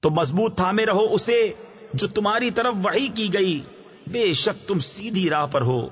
تو مضبوط تھامے رہو اسے جو تمہاری طرف وحی کی گئی۔ بے شک تم سیدھی راہ پر ہو۔